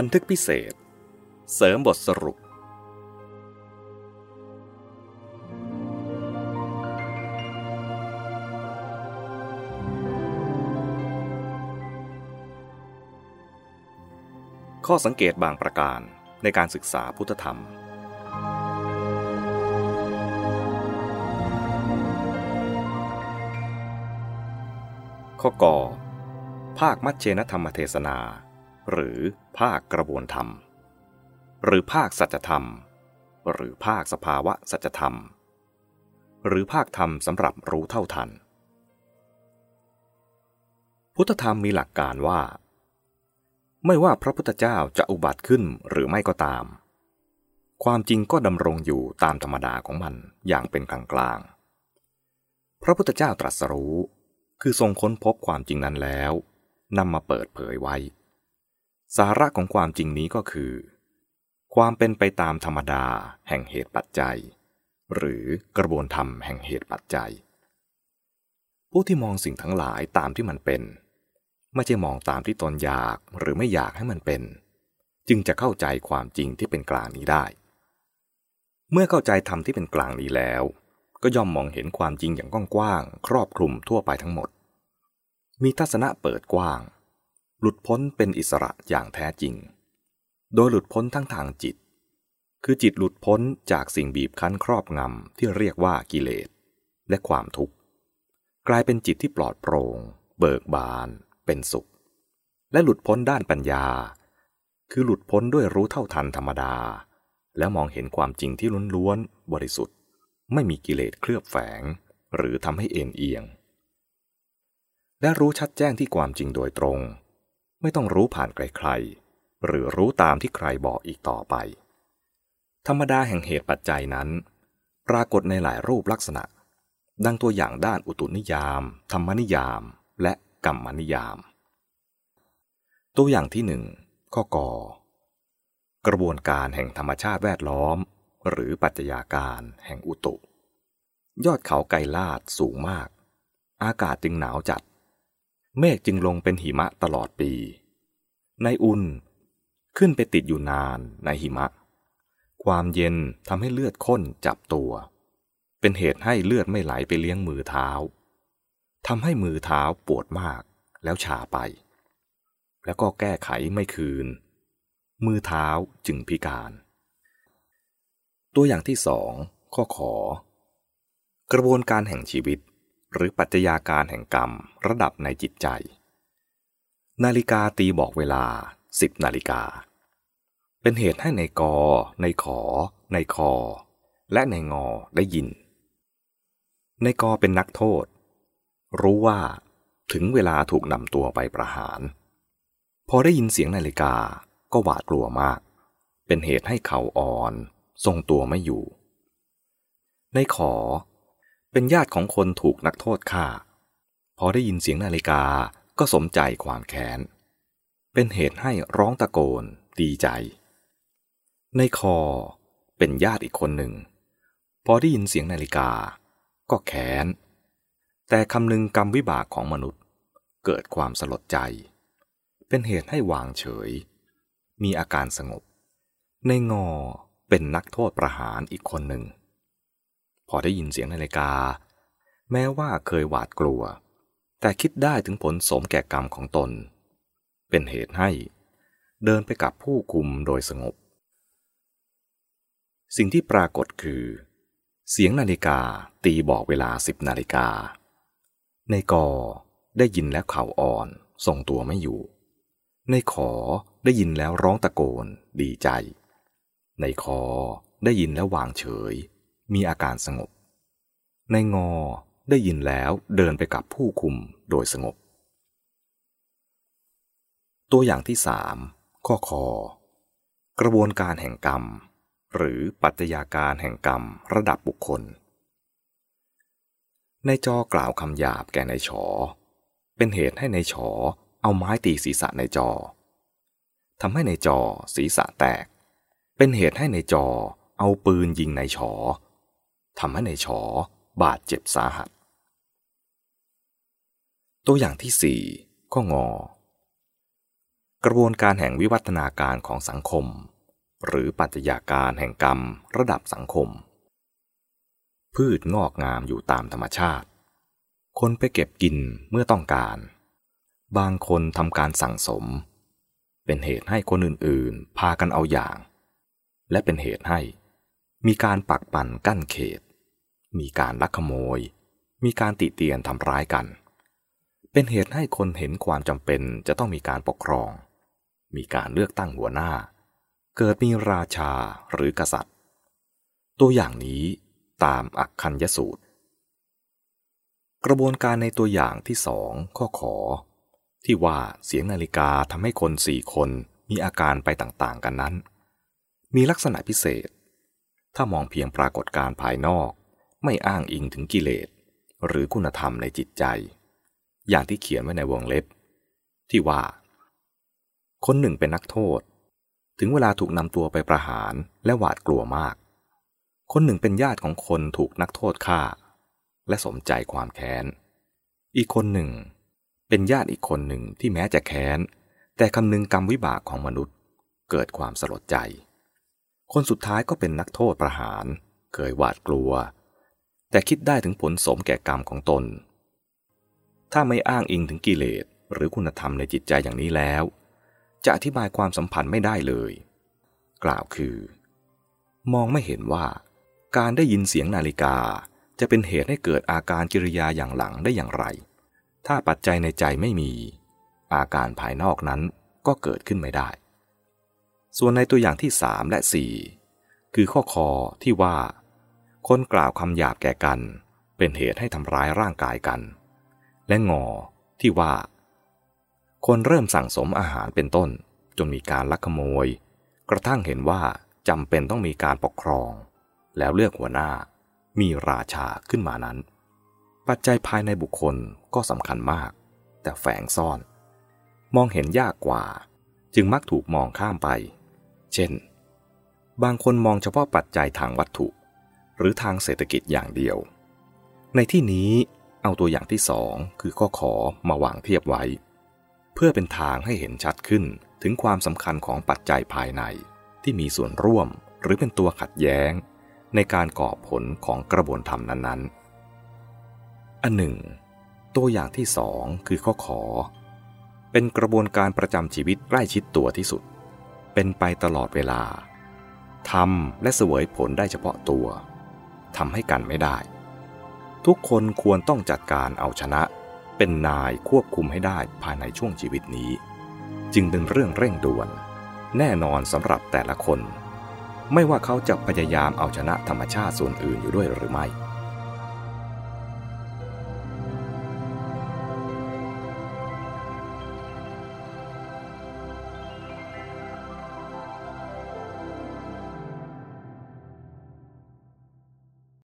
บันทึกพิเศษ เสริมบทสรุป ข้อสังเกตบางประการในการศึกษาพุทธธรรม ข้อกอภาคมัชเชนธรรมเทศนา หรือภาคกระบวนธรรม หรือภาคสัจธรรม หรือภาคสภาวะสัจธรรม หรือภาคธรรมสำหรับรู้เท่าทัน พุทธธรรมมีหลักการว่า ไม่ว่าพระพุทธเจ้าจะอุบัติขึ้นหรือไม่ก็ตาม ความจริงก็ดำรงอยู่ตามธรรมดาของมันอย่างเป็นกลางกลางพระพุทธเจ้าตรัสรู้ คือทรงค้นพบความจริงนั้นแล้วนำมาเปิดเผยไว้ สาระของความจริงนี้ก็คือ ความเป็นไปตามธรรมดาแห่งเหตุปัจจัย หรือกระบวนธรรมแห่งเหตุปัจจัย ผู้ที่มองสิ่งทั้งหลายตามที่มันเป็น ไม่ใช่มองตามที่ตนอยากหรือไม่อยากให้มันเป็น จึงจะเข้าใจความจริงที่เป็นกลางนี้ได้ เมื่อเข้าใจธรรมที่เป็นกลางนี้แล้ว ก็ย่อมมองเห็นความจริงอย่างกว้างๆครอบคลุมทั่วไปทั้งหมด มีทัศนะเปิดกว้าง หลุดพ้นเป็นอิสระอย่างแท้จริง โดยหลุดพ้นทั้งทางจิต คือจิตหลุดพ้นจากสิ่งบีบคั้นครอบงำที่เรียกว่ากิเลส และความทุกข์ กลายเป็นจิตที่ปลอดโปร่ง เบิกบาน เป็นสุข และหลุดพ้นด้านปัญญา คือหลุดพ้นด้วยรู้เท่าทันธรรมดา แล้วมองเห็นความจริงที่ล้วนๆบริสุทธิ์ ไม่มีกิเลสเคลือบแฝง หรือทำให้เอ็นเอียง และรู้ชัดแจ้งที่ความจริงโดยตรง ไม่ต้องรู้ผ่านใครๆ หรือรู้ตามที่ใครบอกอีกต่อไป ธรรมดาแห่งเหตุปัจจัยนั้น ปรากฏในหลายรูปลักษณะ ดังตัวอย่างด้านอุตุนิยาม ธรรมนิยาม และกรรมนิยาม ตัวอย่างที่หนึ่งข้อกอกระบวนการแห่งธรรมชาติแวดล้อม หรือปัจจัยาการแห่งอุตุ ยอดเขาไกลลาดสูงมาก อากาศจึงหนาวจัด เมฆจึงลงเป็นหิมะตลอดปี ในอุ่น ขึ้นไปติดอยู่นานในหิมะ ความเย็นทำให้เลือดข้นจับตัว เป็นเหตุให้เลือดไม่ไหลไปเลี้ยงมือเท้าทำให้มือเท้าปวดมากแล้วชาไป แล้วก็แก้ไขไม่คืน มือเท้าจึงพิการ ตัวอย่างที่สองข้อขอกระบวนการแห่งชีวิต หรือปัจจัยาการแห่งกรรมระดับในจิตใจ นาฬิกาตีบอกเวลาสิบนาฬิกา เป็นเหตุให้ในกอ ในขอ ในคอ และในงอได้ยิน ในกอเป็นนักโทษ รู้ว่าถึงเวลาถูกนำตัวไปประหาร พอได้ยินเสียงนาฬิกาก็หวาดกลัวมาก เป็นเหตุให้เขาอ่อน ทรงตัวไม่อยู่ ในขอ เป็นญาติของคนถูกนักโทษฆ่า พอได้ยินเสียงนาฬิกาก็สมใจความแค้น เป็นเหตุให้ร้องตะโกนดีใจ ในคอเป็นญาติอีกคนหนึ่ง พอได้ยินเสียงนาฬิกา ก็แค้น แต่คำนึงกรรมวิบากของมนุษย์ เกิดความสลดใจ เป็นเหตุให้วางเฉย มีอาการสงบ ในงอเป็นนักโทษประหารอีกคนหนึ่ง พอได้ยินเสียงนาฬิกา แม้ว่าเคยหวาดกลัว แต่คิดได้ถึงผลสมแก่กรรมของตน เป็นเหตุให้ เดินไปกับผู้คุมโดยสงบ สิ่งที่ปรากฏคือ เสียงนาฬิกาตีบอกเวลาสิบนาฬิกา ในกอได้ยินแล้วเข่าอ่อนทรงตัวไม่อยู่ ในขอได้ยินแล้วร้องตะโกนดีใจ ในคอได้ยินแล้ววางเฉย มีอาการสงบ ในงอได้ยินแล้วเดินไปกับผู้คุมโดยสงบ ตัวอย่างที่สามข้อคอกระบวนการแห่งกรรม หรือปัจจัยาการแห่งกรรมระดับบุคคล ในจอกล่าวคำหยาบแก่ในฉอ เป็นเหตุให้ในฉอเอาไม้ตีศีรษะในจอทำให้ในจอศีรษะแตก เป็นเหตุให้ในจอเอาปืนยิงในฉอ ทำให้ในชอบาดเจ็บสาหัส ตัวอย่างที่สี่ข้องอ กระบวนการแห่งวิวัฒนาการของสังคม หรือปัจจัยาการแห่งกรรมระดับสังคม พืชงอกงามอยู่ตามธรรมชาติ คนไปเก็บกินเมื่อต้องการ บางคนทำการสั่งสม เป็นเหตุให้คนอื่นๆ พากันเอาอย่าง และเป็นเหตุให้มีการปักปั่นกั้นเขต มีการลักขโมย มีการติเตียนทำร้ายกัน เป็นเหตุให้คนเห็นความจำเป็นจะต้องมีการปกครอง มีการเลือกตั้งหัวหน้า เกิดมีราชาหรือกษัตริย์ ตัวอย่างนี้ตามอักคัญยสูตร กระบวนการในตัวอย่างที่สองข้อขอ ที่ว่าเสียงนาฬิกาทำให้คนสี่คนมีอาการไปต่างๆกันนั้น มีลักษณะพิเศษ ถ้ามองเพียงปรากฏการภายนอก ไม่อ้างอิงถึงกิเลส หรือคุณธรรมในจิตใจ อย่างที่เขียนไว้ในวงเล็บ ที่ว่า คนหนึ่งเป็นนักโทษ ถึงเวลาถูกนำตัวไปประหารและหวาดกลัวมาก คนหนึ่งเป็นญาติของคนถูกนักโทษฆ่า และสมใจความแค้น อีกคนหนึ่ง เป็นญาติอีกคนหนึ่งที่แม้จะแค้น แต่คำนึงกรรมวิบากของมนุษย์เกิดความสลดใจ คนสุดท้ายก็เป็นนักโทษประหาร เคยหวาดกลัว แต่คิดได้ถึงผลสมแก่กรรมของตน ถ้าไม่อ้างอิงถึงกิเลสหรือคุณธรรมในจิตใจอย่างนี้แล้ว จะอธิบายความสัมพันธ์ไม่ได้เลย กล่าวคือ มองไม่เห็นว่าการได้ยินเสียงนาฬิกาจะเป็นเหตุให้เกิดอาการกิริยาอย่างหลังได้อย่างไร ถ้าปัจจัยในใจไม่มี อาการภายนอกนั้นก็เกิดขึ้นไม่ได้ ส่วนในตัวอย่างที่สามและสี่คือข้อคอที่ว่า คนกล่าวคำหยาบแก่กัน เป็นเหตุให้ทำร้ายร่างกายกัน และงอที่ว่า คนเริ่มสั่งสมอาหารเป็นต้น จนมีการลักขโมย กระทั่งเห็นว่าจำเป็นต้องมีการปกครอง แล้วเลือกหัวหน้า มีราชาขึ้นมานั้น ปัจจัยภายในบุคคลก็สำคัญมาก แต่แฝงซ่อน มองเห็นยากกว่า จึงมักถูกมองข้ามไป เช่น บางคนมองเฉพาะปัจจัยทางวัตถุ หรือทางเศรษฐกิจอย่างเดียว ในที่นี้เอาตัวอย่างที่สองคือข้อขอมาวางเทียบไว้ เพื่อเป็นทางให้เห็นชัดขึ้นถึงความสำคัญของปัจจัยภายใน ที่มีส่วนร่วมหรือเป็นตัวขัดแย้ง ในการก่อผลของกระบวนธรรมนั้นๆ อันหนึ่ง ตัวอย่างที่สองคือข้อขอ เป็นกระบวนการประจำชีวิตใกล้ชิดตัวที่สุด เป็นไปตลอดเวลาทำและเสวยผลได้เฉพาะตัว ทำให้กันไม่ได้ ทุกคนควรต้องจัดการเอาชนะ เป็นนายควบคุมให้ได้ภายในช่วงชีวิตนี้ จึงเป็นเรื่องเร่งด่วน แน่นอนสำหรับแต่ละคน ไม่ว่าเขาจะพยายามเอาชนะธรรมชาติส่วนอื่นอยู่ด้วยหรือไม่